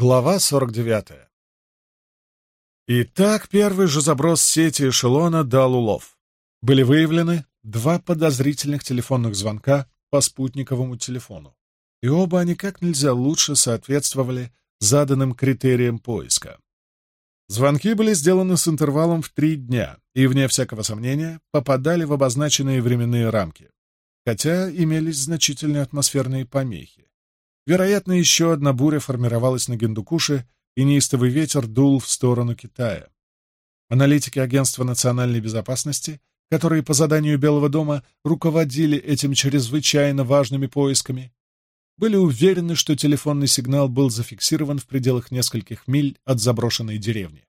Глава 49. Итак, первый же заброс сети эшелона дал улов. Были выявлены два подозрительных телефонных звонка по спутниковому телефону, и оба они как нельзя лучше соответствовали заданным критериям поиска. Звонки были сделаны с интервалом в три дня и, вне всякого сомнения, попадали в обозначенные временные рамки, хотя имелись значительные атмосферные помехи. Вероятно, еще одна буря формировалась на Гендукуше, и неистовый ветер дул в сторону Китая. Аналитики Агентства национальной безопасности, которые по заданию Белого дома руководили этим чрезвычайно важными поисками, были уверены, что телефонный сигнал был зафиксирован в пределах нескольких миль от заброшенной деревни.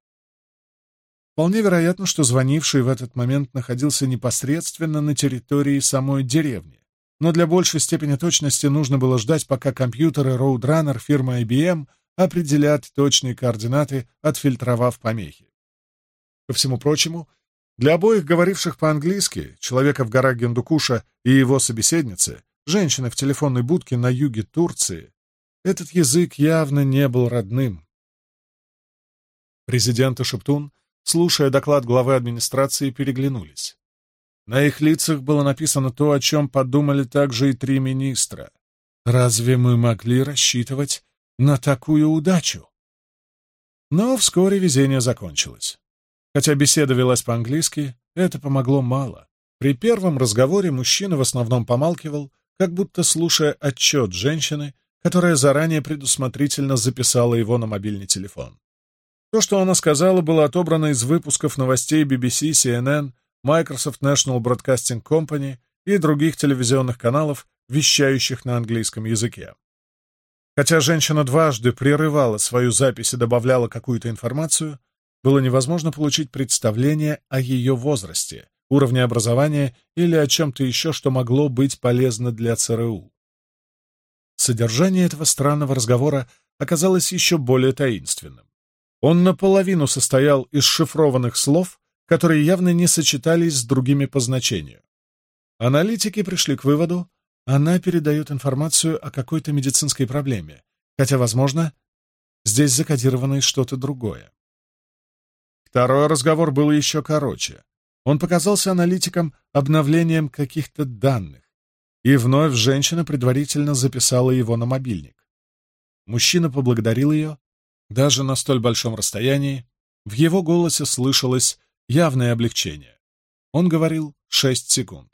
Вполне вероятно, что звонивший в этот момент находился непосредственно на территории самой деревни, но для большей степени точности нужно было ждать, пока компьютеры Roadrunner фирмы IBM определят точные координаты, отфильтровав помехи. Ко всему прочему, для обоих говоривших по-английски, человека в горах Гендукуша и его собеседницы, женщины в телефонной будке на юге Турции, этот язык явно не был родным. Президент и Шептун, слушая доклад главы администрации, переглянулись. На их лицах было написано то, о чем подумали также и три министра. Разве мы могли рассчитывать на такую удачу? Но вскоре везение закончилось. Хотя беседа велась по-английски, это помогло мало. При первом разговоре мужчина в основном помалкивал, как будто слушая отчет женщины, которая заранее предусмотрительно записала его на мобильный телефон. То, что она сказала, было отобрано из выпусков новостей BBC, CNN Microsoft National Broadcasting Company и других телевизионных каналов, вещающих на английском языке. Хотя женщина дважды прерывала свою запись и добавляла какую-то информацию, было невозможно получить представление о ее возрасте, уровне образования или о чем-то еще, что могло быть полезно для ЦРУ. Содержание этого странного разговора оказалось еще более таинственным. Он наполовину состоял из шифрованных слов, которые явно не сочетались с другими по значению. Аналитики пришли к выводу, она передает информацию о какой-то медицинской проблеме, хотя, возможно, здесь закодировано и что-то другое. Второй разговор был еще короче. Он показался аналитикам обновлением каких-то данных, и вновь женщина предварительно записала его на мобильник. Мужчина поблагодарил ее, даже на столь большом расстоянии, в его голосе слышалось явное облегчение. Он говорил шесть секунд.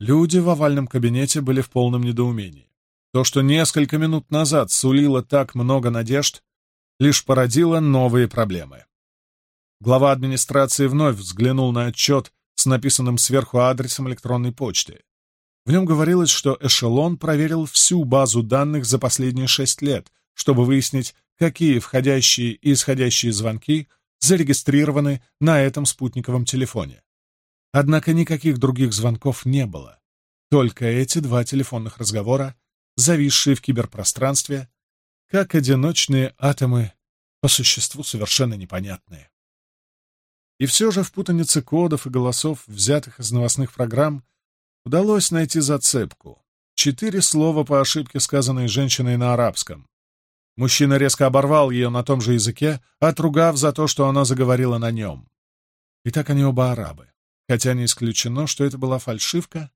Люди в овальном кабинете были в полном недоумении. То, что несколько минут назад сулило так много надежд, лишь породило новые проблемы. Глава администрации вновь взглянул на отчет с написанным сверху адресом электронной почты. В нем говорилось, что эшелон проверил всю базу данных за последние шесть лет, чтобы выяснить, какие входящие и исходящие звонки – зарегистрированы на этом спутниковом телефоне. Однако никаких других звонков не было. Только эти два телефонных разговора, зависшие в киберпространстве, как одиночные атомы, по существу совершенно непонятные. И все же в путанице кодов и голосов, взятых из новостных программ, удалось найти зацепку. Четыре слова по ошибке, сказанные женщиной на арабском. Мужчина резко оборвал ее на том же языке, отругав за то, что она заговорила на нем. И так они оба арабы, хотя не исключено, что это была фальшивка,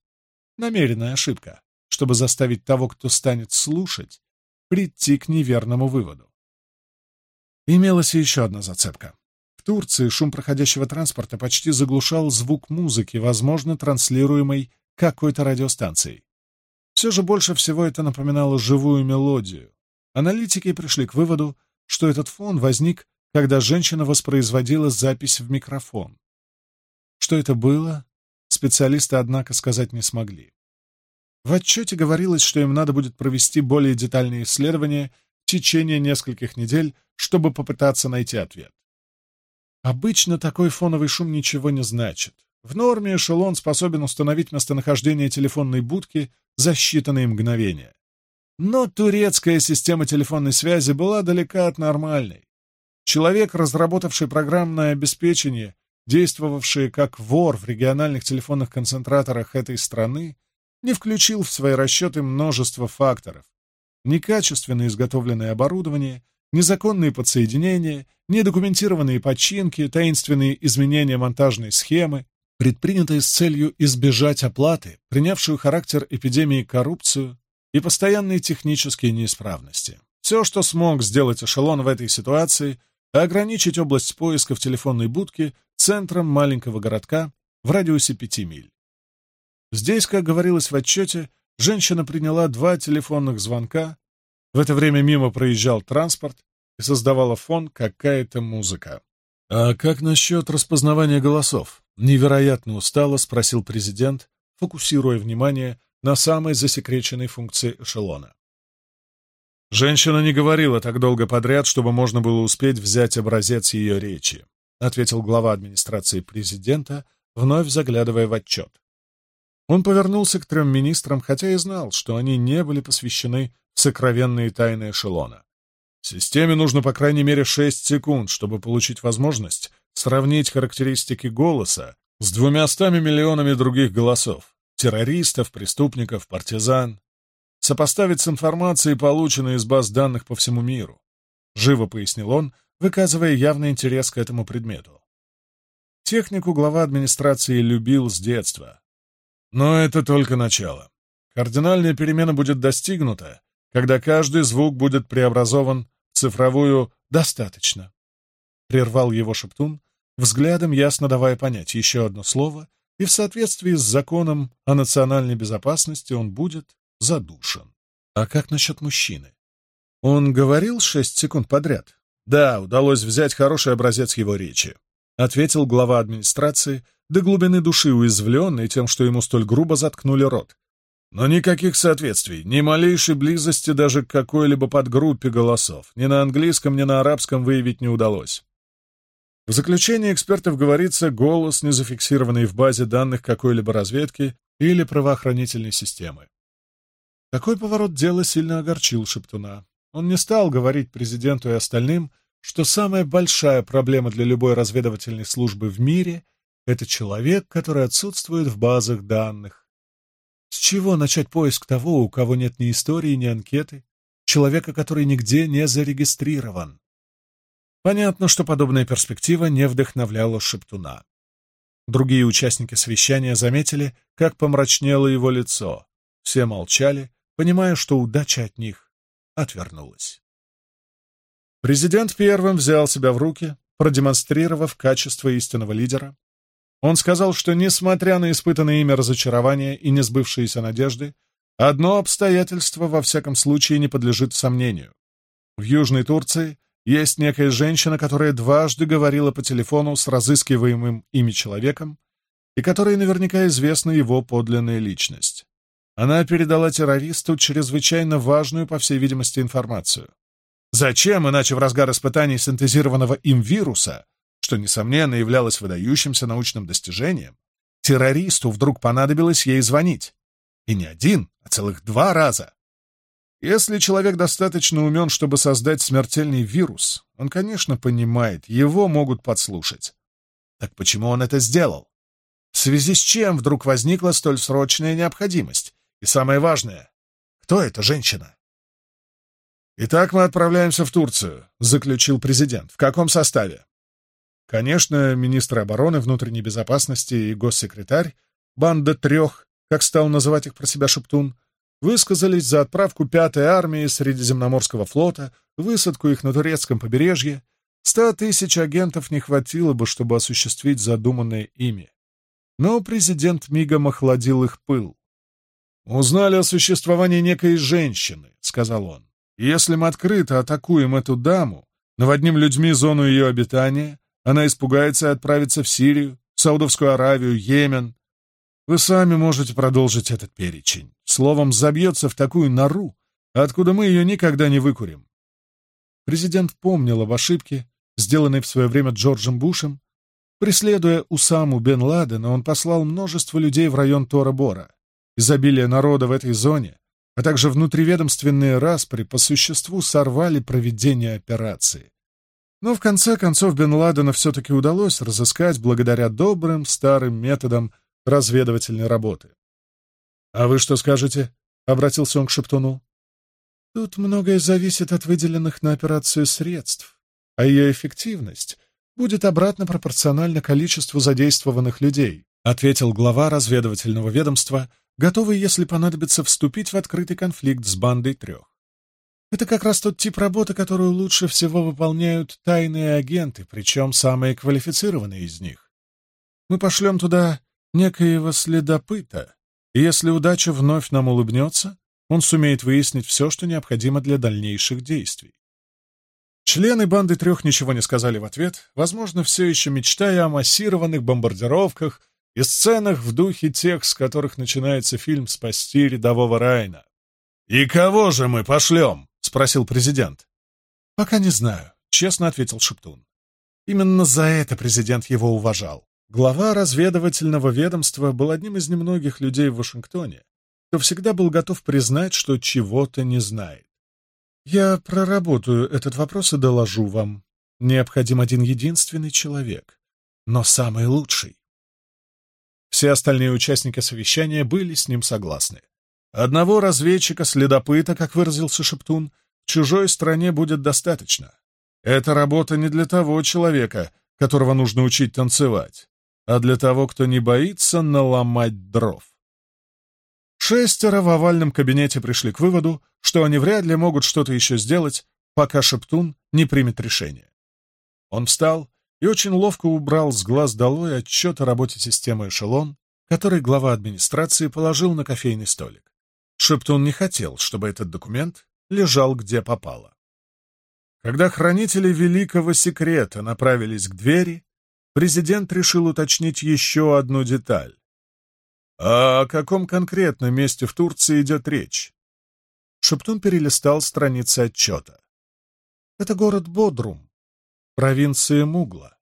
намеренная ошибка, чтобы заставить того, кто станет слушать, прийти к неверному выводу. Имелась еще одна зацепка. В Турции шум проходящего транспорта почти заглушал звук музыки, возможно, транслируемой какой-то радиостанцией. Все же больше всего это напоминало живую мелодию, Аналитики пришли к выводу, что этот фон возник, когда женщина воспроизводила запись в микрофон. Что это было, специалисты, однако, сказать не смогли. В отчете говорилось, что им надо будет провести более детальные исследования в течение нескольких недель, чтобы попытаться найти ответ. Обычно такой фоновый шум ничего не значит. В норме эшелон способен установить местонахождение телефонной будки за считанные мгновения. Но турецкая система телефонной связи была далека от нормальной. Человек, разработавший программное обеспечение, действовавший как вор в региональных телефонных концентраторах этой страны, не включил в свои расчеты множество факторов. Некачественно изготовленное оборудование, незаконные подсоединения, недокументированные починки, таинственные изменения монтажной схемы, предпринятые с целью избежать оплаты, принявшую характер эпидемии коррупцию, и постоянные технические неисправности. Все, что смог сделать эшелон в этой ситуации, ограничить область поиска в телефонной будке центром маленького городка в радиусе пяти миль. Здесь, как говорилось в отчете, женщина приняла два телефонных звонка, в это время мимо проезжал транспорт и создавала фон какая-то музыка. «А как насчет распознавания голосов?» — невероятно устало спросил президент, фокусируя внимание на самой засекреченной функции эшелона. «Женщина не говорила так долго подряд, чтобы можно было успеть взять образец ее речи», ответил глава администрации президента, вновь заглядывая в отчет. Он повернулся к трем министрам, хотя и знал, что они не были посвящены в сокровенные тайны эшелона. Системе нужно по крайней мере шесть секунд, чтобы получить возможность сравнить характеристики голоса с двумястами миллионами других голосов террористов, преступников, партизан, сопоставить с информацией, полученной из баз данных по всему миру, живо пояснил он, выказывая явный интерес к этому предмету. Технику глава администрации любил с детства. Но это только начало. Кардинальная перемена будет достигнута, когда каждый звук будет преобразован в цифровую «достаточно». Прервал его шептун, взглядом ясно давая понять еще одно слово — и в соответствии с законом о национальной безопасности он будет задушен. А как насчет мужчины? Он говорил шесть секунд подряд. Да, удалось взять хороший образец его речи, ответил глава администрации, до глубины души уязвленный тем, что ему столь грубо заткнули рот. Но никаких соответствий, ни малейшей близости даже к какой-либо подгруппе голосов, ни на английском, ни на арабском выявить не удалось. В заключении экспертов говорится, голос, не зафиксированный в базе данных какой-либо разведки или правоохранительной системы. Такой поворот дела сильно огорчил Шептуна. Он не стал говорить президенту и остальным, что самая большая проблема для любой разведывательной службы в мире — это человек, который отсутствует в базах данных. С чего начать поиск того, у кого нет ни истории, ни анкеты, человека, который нигде не зарегистрирован? Понятно, что подобная перспектива не вдохновляла Шептуна. Другие участники совещания заметили, как помрачнело его лицо. Все молчали, понимая, что удача от них отвернулась. Президент первым взял себя в руки, продемонстрировав качество истинного лидера. Он сказал, что, несмотря на испытанное ими разочарование и несбывшиеся надежды, одно обстоятельство во всяком случае не подлежит сомнению. В Южной Турции есть некая женщина, которая дважды говорила по телефону с разыскиваемым ими человеком и которой наверняка известна его подлинная личность. Она передала террористу чрезвычайно важную, по всей видимости, информацию. Зачем, иначе в разгар испытаний синтезированного им вируса, что, несомненно, являлось выдающимся научным достижением, террористу вдруг понадобилось ей звонить? И не один, а целых два раза. Если человек достаточно умен, чтобы создать смертельный вирус, он, конечно, понимает, его могут подслушать. Так почему он это сделал? В связи с чем вдруг возникла столь срочная необходимость? И самое важное, кто эта женщина? «Итак, мы отправляемся в Турцию», — заключил президент. «В каком составе?» Конечно, министр обороны, внутренней безопасности и госсекретарь, банда трех, как стал называть их про себя Шептун, высказались за отправку пятой армии Средиземноморского флота, высадку их на турецком побережье. Ста тысяч агентов не хватило бы, чтобы осуществить задуманное ими. Но президент мигом охладил их пыл. «Узнали о существовании некой женщины», — сказал он. «Если мы открыто атакуем эту даму, наводним людьми зону ее обитания, она испугается и отправится в Сирию, Саудовскую Аравию, Йемен. Вы сами можете продолжить этот перечень» словом забьется в такую нору, откуда мы ее никогда не выкурим. Президент помнил об ошибке, сделанной в свое время Джорджем Бушем. Преследуя Усаму бен Ладена, он послал множество людей в район Тора-Бора. Изобилие народа в этой зоне, а также внутриведомственные распри по существу сорвали проведение операции. Но в конце концов бен Ладена все-таки удалось разыскать благодаря добрым старым методам разведывательной работы. «А вы что скажете?» — обратился он к Шептуну. «Тут многое зависит от выделенных на операцию средств, а ее эффективность будет обратно пропорциональна количеству задействованных людей», — ответил глава разведывательного ведомства, готовый, если понадобится, вступить в открытый конфликт с бандой трех. Это как раз тот тип работы, которую лучше всего выполняют тайные агенты, причем самые квалифицированные из них. Мы пошлем туда некоего следопыта, и если удача вновь нам улыбнется, он сумеет выяснить все, что необходимо для дальнейших действий. Члены банды трех ничего не сказали в ответ, возможно, все еще мечтая о массированных бомбардировках и сценах в духе тех, с которых начинается фильм «Спасти рядового Райна». «И кого же мы пошлем?» — спросил президент. «Пока не знаю», — честно ответил Шептун. Именно за это президент его уважал. Глава разведывательного ведомства был одним из немногих людей в Вашингтоне, кто всегда был готов признать, что чего-то не знает. «Я проработаю этот вопрос и доложу вам. Необходим один единственный человек, но самый лучший». Все остальные участники совещания были с ним согласны. Одного разведчика-следопыта, как выразился Шептун, в чужой стране будет достаточно. Эта работа не для того человека, которого нужно учить танцевать а для того, кто не боится наломать дров. Шестеро в овальном кабинете пришли к выводу, что они вряд ли могут что-то еще сделать, пока Шептун не примет решение. Он встал и очень ловко убрал с глаз долой отчет о работе системы «Эшелон», который глава администрации положил на кофейный столик. Шептун не хотел, чтобы этот документ лежал где попало. Когда хранители великого секрета направились к двери, президент решил уточнить еще одну деталь. «О каком конкретном месте в Турции идет речь?» Шептун перелистал страницы отчета. «Это город Бодрум, провинция Мугла.